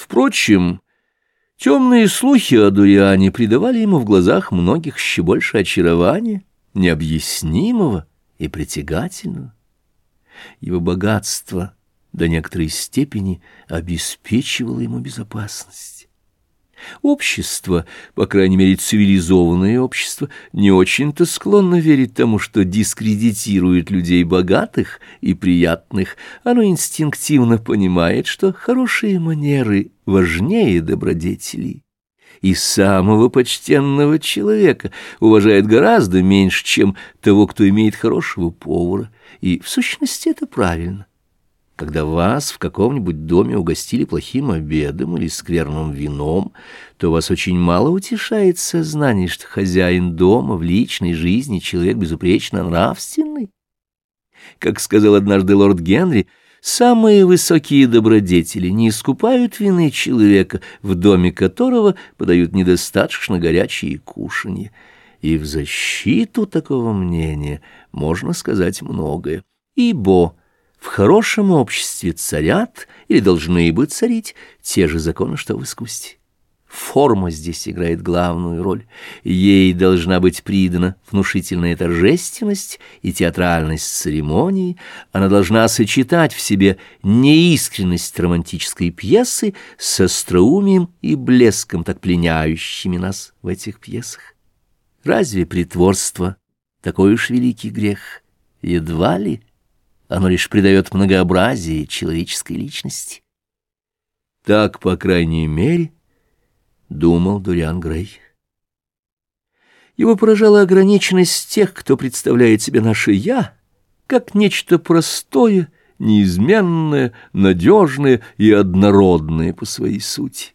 Впрочем, темные слухи о Дуриане придавали ему в глазах многих еще больше очарования, необъяснимого и притягательного. Его богатство до некоторой степени обеспечивало ему безопасность. Общество, по крайней мере цивилизованное общество, не очень-то склонно верить тому, что дискредитирует людей богатых и приятных. Оно инстинктивно понимает, что хорошие манеры важнее добродетелей. И самого почтенного человека уважает гораздо меньше, чем того, кто имеет хорошего повара. И в сущности это правильно. Когда вас в каком-нибудь доме угостили плохим обедом или скверным вином, то вас очень мало утешает сознание, что хозяин дома в личной жизни человек безупречно нравственный. Как сказал однажды лорд Генри, самые высокие добродетели не искупают вины человека, в доме которого подают недостаточно горячие кушанья. И в защиту такого мнения можно сказать многое. Ибо в хорошем обществе царят или должны бы царить те же законы, что в искусстве. Форма здесь играет главную роль. Ей должна быть придана внушительная торжественность и театральность церемонии. Она должна сочетать в себе неискренность романтической пьесы с остроумием и блеском, так пленяющими нас в этих пьесах. Разве притворство такой уж великий грех? Едва ли? Оно лишь придает многообразие человеческой личности. Так, по крайней мере, думал Дуриан Грей. Его поражала ограниченность тех, кто представляет себе наше «я», как нечто простое, неизменное, надежное и однородное по своей сути.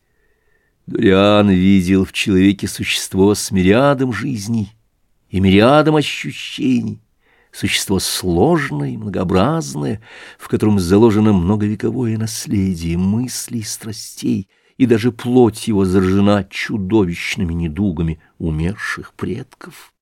Дуриан видел в человеке существо с мириадом жизней и мириадом ощущений, существо сложное многообразное, в котором заложено многовековое наследие мыслей, страстей, и даже плоть его заражена чудовищными недугами умерших предков.